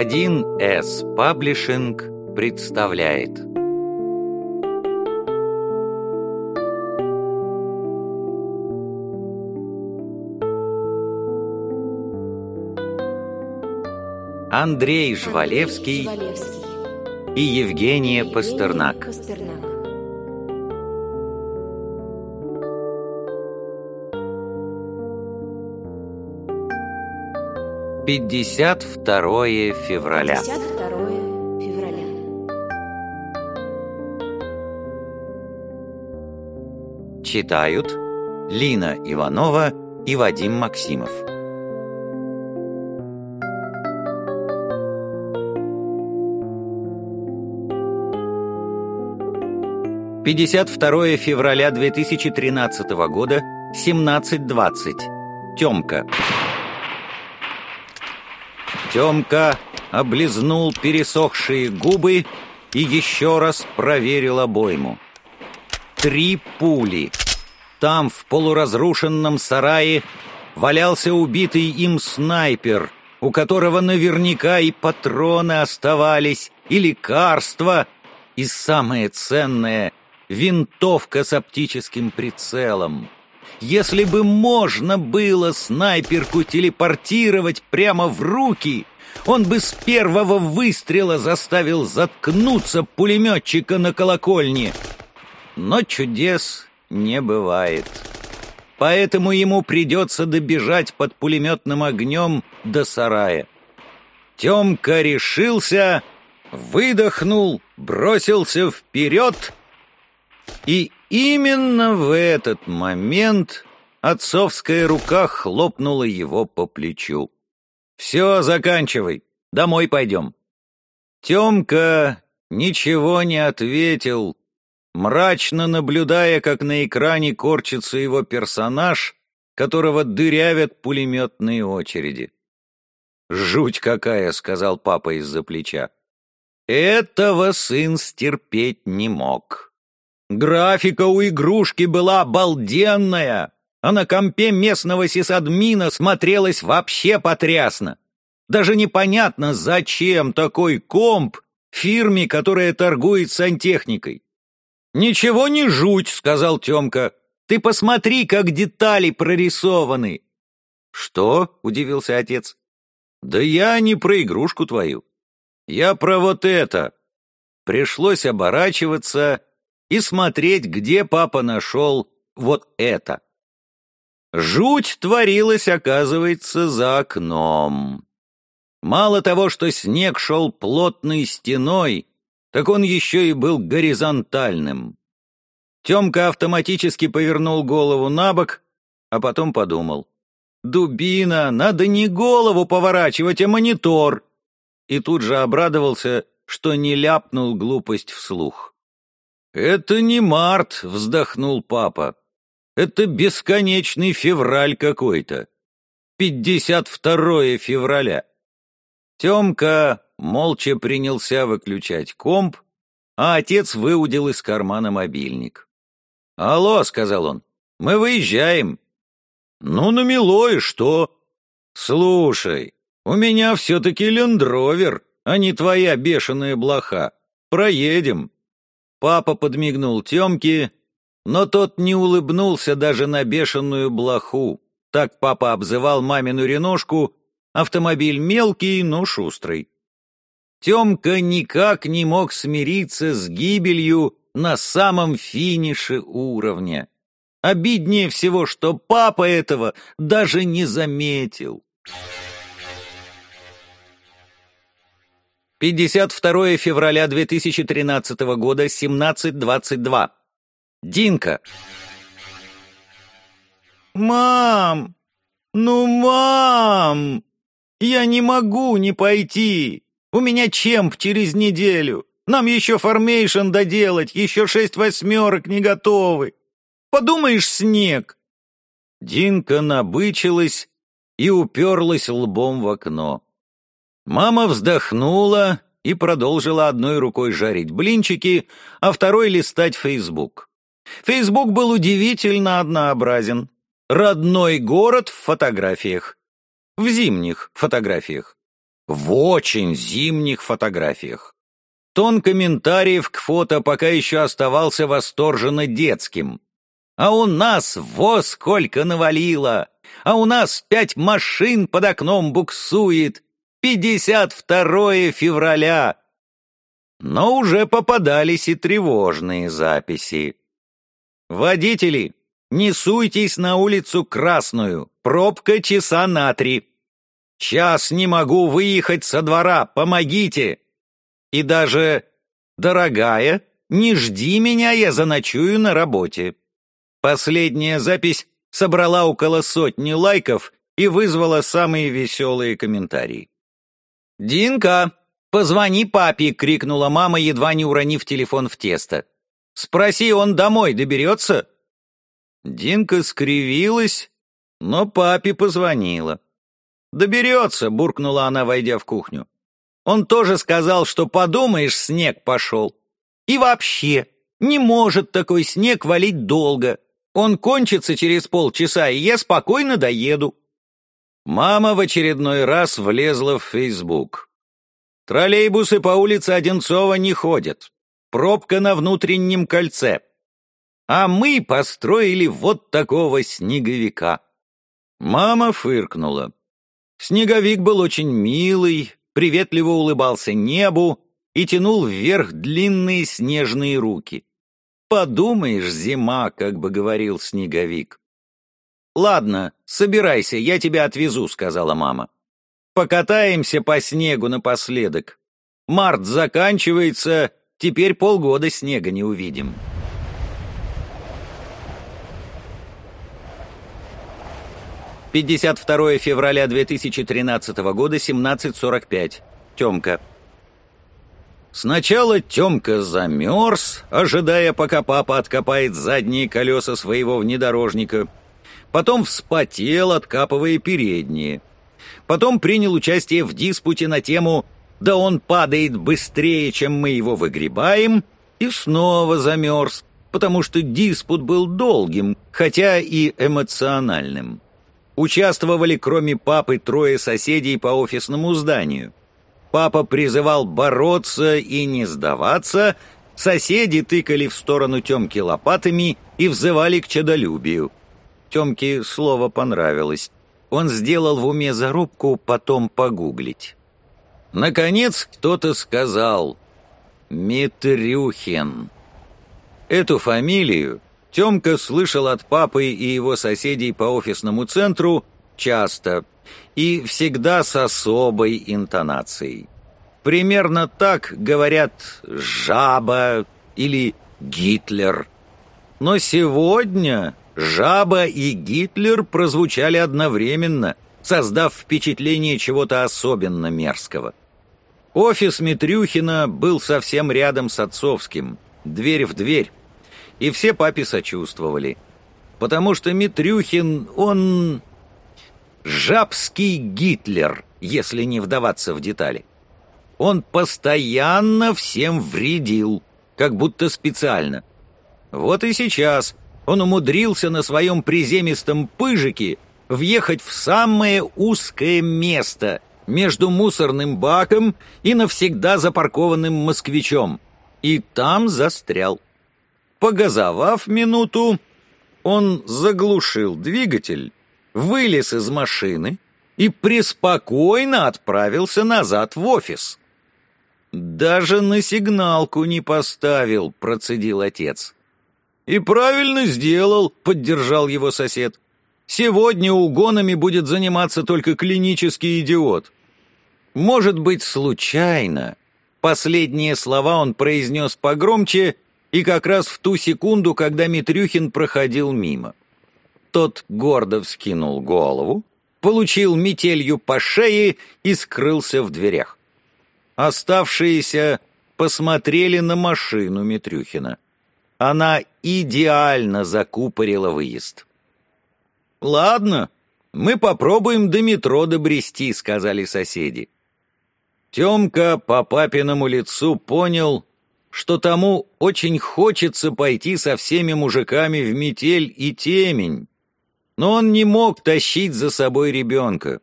1С Паблишинг представляет Андрей Жвалевский, и Евгения Пастернак. Пятьдесят второе февраля. 52 февраля. Читают Лина Иванова и Вадим Максимов. Пятьдесят второе февраля 2013 года, 17.20. Темка. Темка облизнул пересохшие губы и еще раз проверил обойму. Три пули. Там, в полуразрушенном сарае, валялся убитый им снайпер, у которого наверняка и патроны оставались, и лекарства, и самое ценное — винтовка с оптическим прицелом. Если бы можно было снайперку телепортировать прямо в руки, он бы с первого выстрела заставил заткнуться пулеметчика на колокольне. Но чудес не бывает. Поэтому ему придется добежать под пулеметным огнем до сарая. Темка решился, выдохнул, бросился вперед, и именно в этот момент отцовская рука хлопнула его по плечу. «Все, заканчивай, домой пойдем». Темка ничего не ответил, мрачно наблюдая, как на экране корчится его персонаж, которого дырявят пулеметные очереди. «Жуть какая!» — сказал папа из-за плеча. Этого сын стерпеть не мог. Графика у игрушки была обалденная, а на компе местного сисадмина смотрелась вообще потрясно. Даже непонятно, зачем такой комп фирме, которая торгует сантехникой. «Ничего не жуть», — сказал Темка. «Ты посмотри, как детали прорисованы». «Что?» — удивился отец. «Да я не про игрушку твою. Я про вот это». Пришлось оборачиваться и смотреть, где папа нашел вот это. Жуть творилась, оказывается, за окном. Мало того, что снег шел плотной стеной, так он еще и был горизонтальным. Темка автоматически повернул голову на бок, а потом подумал. «Дубина, надо не голову поворачивать, а монитор!» И тут же обрадовался, что не ляпнул глупость вслух. «Это не март», — вздохнул папа. «Это бесконечный февраль какой-то. Пятьдесят второе февраля». Темка молча принялся выключать комп, а отец выудил из кармана мобильник. «Алло», — сказал он, — «мы выезжаем». «Ну, намело и что?» «Слушай, у меня все-таки лендровер, а не твоя бешеная блоха. Проедем». Папа подмигнул Темке, но тот не улыбнулся даже на бешеную блоху. Так папа обзывал мамину реношку, автомобиль мелкий, но шустрый. Темка никак не мог смириться с гибелью на самом финише уровня. Обиднее всего, что папа этого даже не заметил. 52 февраля 2013 года, 17.22. Динка. «Мам! Ну, мам! Я не могу не пойти! У меня чемп через неделю! Нам еще формейшн доделать, еще шесть восьмерок не готовы! Подумаешь, снег!» Динка набычилась и уперлась лбом в окно. Мама вздохнула и продолжила одной рукой жарить блинчики, а второй листать Фейсбук. Фейсбук был удивительно однообразен. Родной город в фотографиях. В зимних фотографиях. В очень зимних фотографиях. Тон комментариев к фото пока еще оставался восторженно детским. А у нас во сколько навалило! А у нас пять машин под окном буксует! 52 февраля! Но уже попадались и тревожные записи. «Водители, не суйтесь на улицу Красную, пробка часа на три. Час не могу выехать со двора, помогите!» И даже «Дорогая, не жди меня, я заночую на работе». Последняя запись собрала около сотни лайков и вызвала самые веселые комментарии. «Динка, позвони папе!» — крикнула мама, едва не уронив телефон в тесто. «Спроси, он домой доберется?» Динка скривилась, но папе позвонила. «Доберется», — буркнула она, войдя в кухню. «Он тоже сказал, что, подумаешь, снег пошел. И вообще, не может такой снег валить долго. Он кончится через полчаса, и я спокойно доеду». Мама в очередной раз влезла в Фейсбук. Троллейбусы по улице Одинцова не ходят. Пробка на внутреннем кольце. А мы построили вот такого снеговика. Мама фыркнула. Снеговик был очень милый, приветливо улыбался небу и тянул вверх длинные снежные руки. «Подумаешь, зима», — как бы говорил снеговик. «Ладно, собирайся, я тебя отвезу», — сказала мама. «Покатаемся по снегу напоследок. Март заканчивается, теперь полгода снега не увидим». Пятьдесят второе февраля 2013 года, 17.45. Темка. Сначала Темка замерз, ожидая, пока папа откопает задние колеса своего внедорожника потом вспотел, откапывая передние. Потом принял участие в диспуте на тему «Да он падает быстрее, чем мы его выгребаем», и снова замерз, потому что диспут был долгим, хотя и эмоциональным. Участвовали, кроме папы, трое соседей по офисному зданию. Папа призывал бороться и не сдаваться, соседи тыкали в сторону Темки лопатами и взывали к чадолюбию. Темке слово понравилось. Он сделал в уме зарубку потом погуглить. Наконец кто-то сказал «Митрюхин». Эту фамилию Темка слышал от папы и его соседей по офисному центру часто и всегда с особой интонацией. Примерно так говорят «жаба» или «Гитлер». Но сегодня Жаба и Гитлер прозвучали одновременно, создав впечатление чего-то особенно мерзкого. Офис Митрюхина был совсем рядом с отцовским, дверь в дверь, и все папе сочувствовали, потому что Митрюхин, он... жабский Гитлер, если не вдаваться в детали. Он постоянно всем вредил, как будто специально. Вот и сейчас он умудрился на своем приземистом пыжике въехать в самое узкое место между мусорным баком и навсегда запаркованным москвичом, и там застрял. Погазовав минуту, он заглушил двигатель, вылез из машины и преспокойно отправился назад в офис. «Даже на сигналку не поставил», — процедил отец. «И правильно сделал», — поддержал его сосед. «Сегодня угонами будет заниматься только клинический идиот». Может быть, случайно. Последние слова он произнес погромче и как раз в ту секунду, когда Митрюхин проходил мимо. Тот гордо вскинул голову, получил метелью по шее и скрылся в дверях. Оставшиеся посмотрели на машину Митрюхина. Она идеально закупорила выезд. «Ладно, Мы попробуем до метро добрести», — сказали соседи. Темка по папиному лицу понял, что тому очень хочется пойти со всеми мужиками в метель и темень, но он не мог тащить за собой ребенка.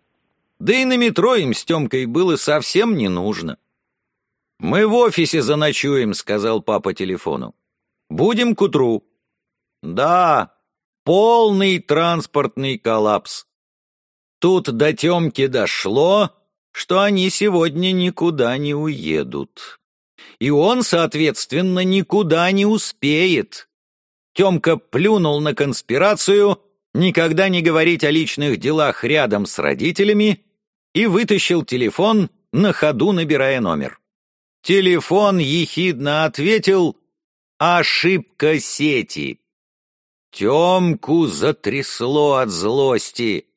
Да и на метро им с Темкой было совсем не нужно. «Мы в офисе заночуем», — сказал папа телефону. «Будем к утру». «Да, полный транспортный коллапс». Тут до Темки дошло, что они сегодня никуда не уедут. И он, соответственно, никуда не успеет. Темка плюнул на конспирацию никогда не говорить о личных делах рядом с родителями и вытащил телефон, на ходу набирая номер. Телефон ехидно ответил «Ошибка сети». Темку затрясло от злости,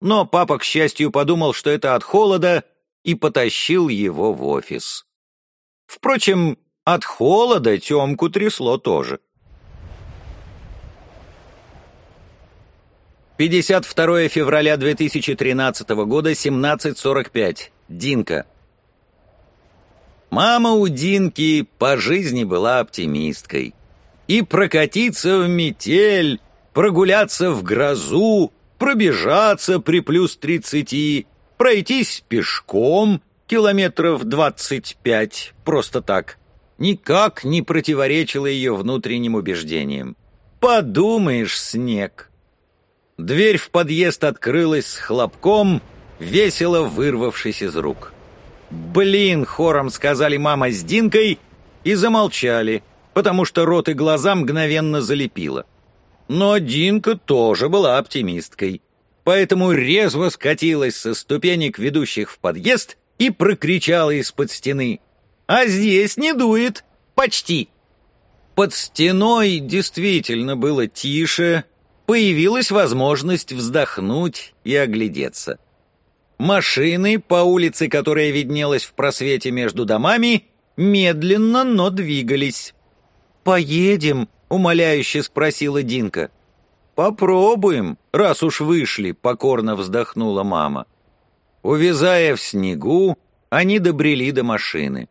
но папа, к счастью, подумал, что это от холода, и потащил его в офис. Впрочем, от холода Темку трясло тоже. 52 февраля 2013 года, 17.45. Динка. Мама у Динки по жизни была оптимисткой. И прокатиться в метель, прогуляться в грозу, пробежаться при плюс тридцати, пройтись пешком километров двадцать пять, просто так, никак не противоречило ее внутренним убеждениям. Подумаешь, снег. Дверь в подъезд открылась с хлопком, весело вырвавшись из рук. «Блин!» — хором сказали мама с Динкой и замолчали, потому что рот и глаза мгновенно залепило. Но Динка тоже была оптимисткой, поэтому резво скатилась со ступенек, ведущих в подъезд, и прокричала из-под стены. «А здесь не дует! Почти!» Под стеной действительно было тише, появилась возможность вздохнуть и оглядеться. Машины по улице, которая виднелась в просвете между домами, медленно, но двигались. «Поедем?» — умоляюще спросила Динка. «Попробуем, раз уж вышли», — покорно вздохнула мама. Увязая в снегу, они добрели до машины.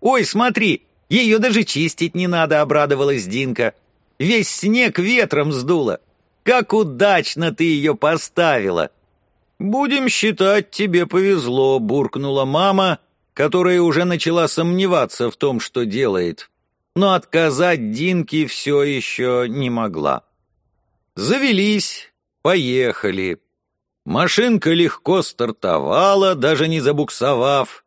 «Ой, смотри, ее даже чистить не надо», — обрадовалась Динка. «Весь снег ветром сдуло. Как удачно ты ее поставила!» «Будем считать, тебе повезло», — буркнула мама, которая уже начала сомневаться в том, что делает, но отказать Динке все еще не могла. Завелись, поехали. Машинка легко стартовала, даже не забуксовав.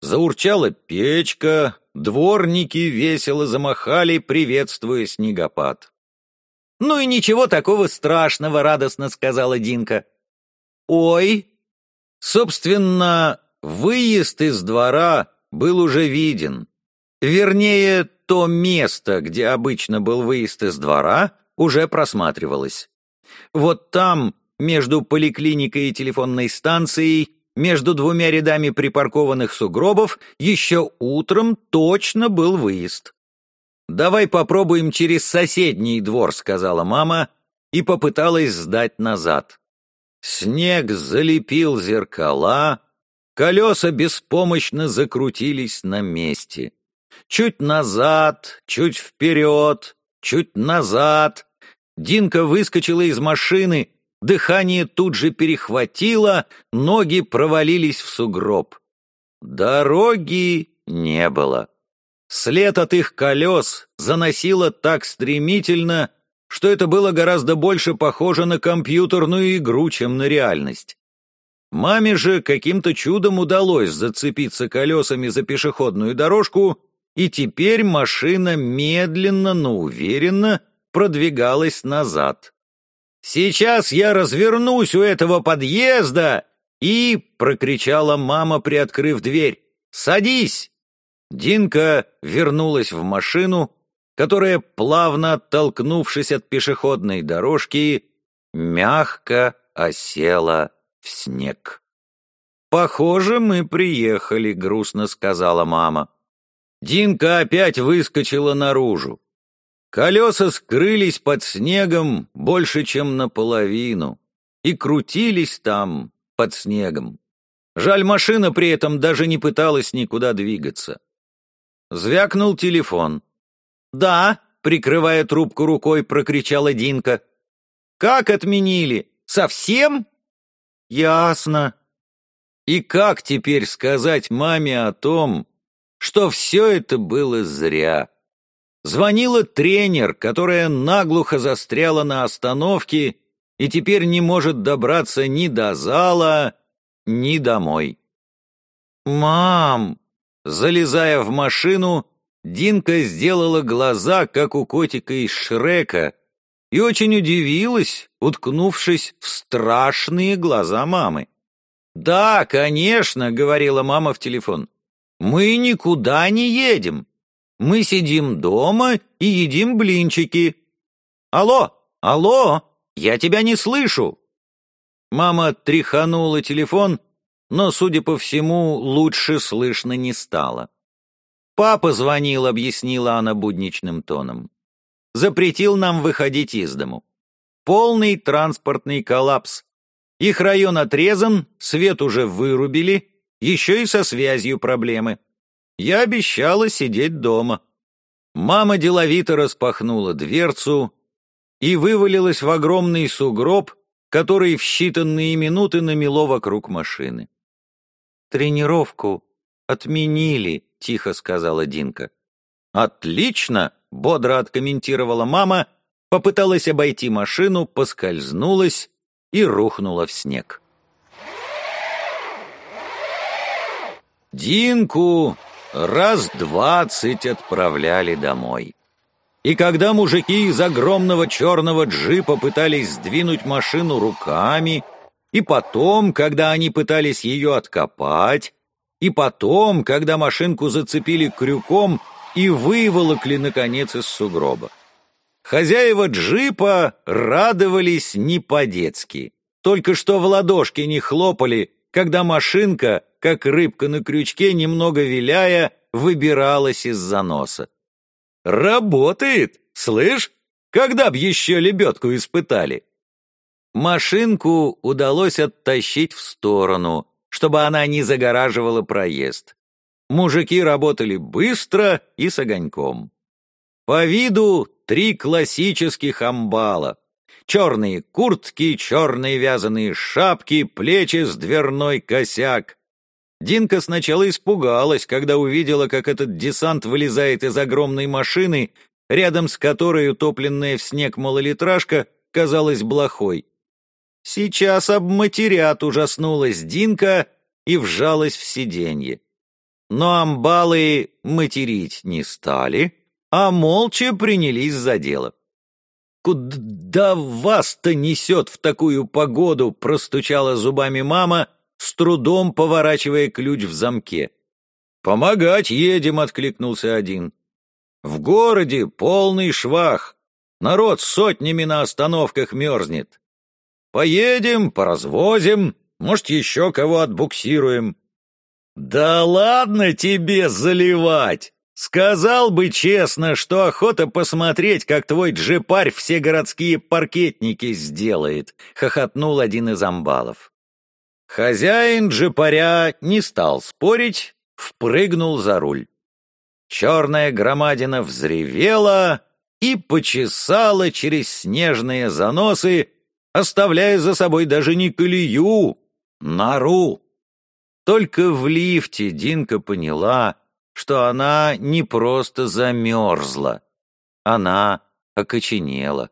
Заурчала печка, дворники весело замахали, приветствуя снегопад. «Ну и ничего такого страшного», — радостно сказала Динка. «Ой!» Собственно, выезд из двора был уже виден. Вернее, то место, где обычно был выезд из двора, уже просматривалось. Вот там, между поликлиникой и телефонной станцией, между двумя рядами припаркованных сугробов, еще утром точно был выезд. «Давай попробуем через соседний двор», — сказала мама и попыталась сдать назад. Снег залепил зеркала, колеса беспомощно закрутились на месте. Чуть назад, чуть вперед, чуть назад. Динка выскочила из машины, дыхание тут же перехватило, ноги провалились в сугроб. Дороги не было. След от их колес заносило так стремительно, что это было гораздо больше похоже на компьютерную игру, чем на реальность. Маме же каким-то чудом удалось зацепиться колесами за пешеходную дорожку, и теперь машина медленно, но уверенно продвигалась назад. «Сейчас я развернусь у этого подъезда!» и, — прокричала мама, приоткрыв дверь, — «садись!» Динка вернулась в машину, которая, плавно оттолкнувшись от пешеходной дорожки, мягко осела в снег. «Похоже, мы приехали», — грустно сказала мама. Динка опять выскочила наружу. Колеса скрылись под снегом больше, чем наполовину. и крутились там под снегом. Жаль, машина при этом даже не пыталась никуда двигаться. Звякнул телефон. «Да», — прикрывая трубку рукой, прокричала Динка. «Как отменили? Совсем?» «Ясно». И как теперь сказать маме о том, что все это было зря? Звонила тренер, которая наглухо застряла на остановке и теперь не может добраться ни до зала, ни домой. «Мам!» Залезая в машину, Динка сделала глаза, как у котика из Шрека, и очень удивилась, уткнувшись в страшные глаза мамы. «Да, конечно», — говорила мама в телефон, — «мы никуда не едем. Мы сидим дома и едим блинчики. Алло, алло, я тебя не слышу. Мама тряханула телефон, но, судя по всему, лучше слышно не стало. «Папа звонил», — объяснила она будничным тоном. «Запретил нам выходить из дому. Полный транспортный коллапс. Их район отрезан, свет уже вырубили, еще и со связью проблемы. Я обещала сидеть дома. Мама деловито распахнула дверцу и вывалилась в огромный сугроб, который в считанные минуты намело вокруг машины. «Тренировку отменили», — тихо сказала Динка. «Отлично!» — бодро откомментировала мама, попыталась обойти машину, поскользнулась и рухнула в снег. Динку раз двадцать отправляли домой. И когда мужики из огромного черного джипа пытались сдвинуть машину руками, и потом, когда они пытались ее откопать, и потом, когда машинку зацепили крюком и выволокли, наконец, из сугроба. Хозяева джипа радовались не по-детски. Только что в ладошки не хлопали, когда машинка, как рыбка на крючке, немного виляя, выбиралась из заноса. «Работает! Слышь, когда б еще лебедку испытали?» Машинку удалось оттащить в сторону, чтобы она не загораживала проезд. Мужики работали быстро и с огоньком. По виду три классических амбала. Черные куртки, черные вязаные шапки, плечи с дверной косяк. Динка сначала испугалась, когда увидела, как этот десант вылезает из огромной машины, рядом с которой утопленная в снег малолитражка казалась блохой. Сейчас обматерят, ужаснулась Динка и вжалась в сиденье. Но амбалы материть не стали, а молча принялись за дело. «Куда вас-то несет в такую погоду?» — простучала зубами мама, с трудом поворачивая ключ в замке. «Помогать едем», — откликнулся один. «В городе полный швах. Народ сотнями на остановках мерзнет. Поедем, поразвозим, может, еще кого отбуксируем». «Да ладно тебе заливать!» Сказал бы честно, что охота посмотреть, как твой джипарь все городские паркетники сделает, хохотнул один из амбалов. Хозяин джипаря не стал спорить, впрыгнул за руль. Черная громадина взревела и почесала через снежные заносы, оставляя за собой даже не колею, нору. Только в лифте Динка поняла, что она не просто замерзла, она окоченела.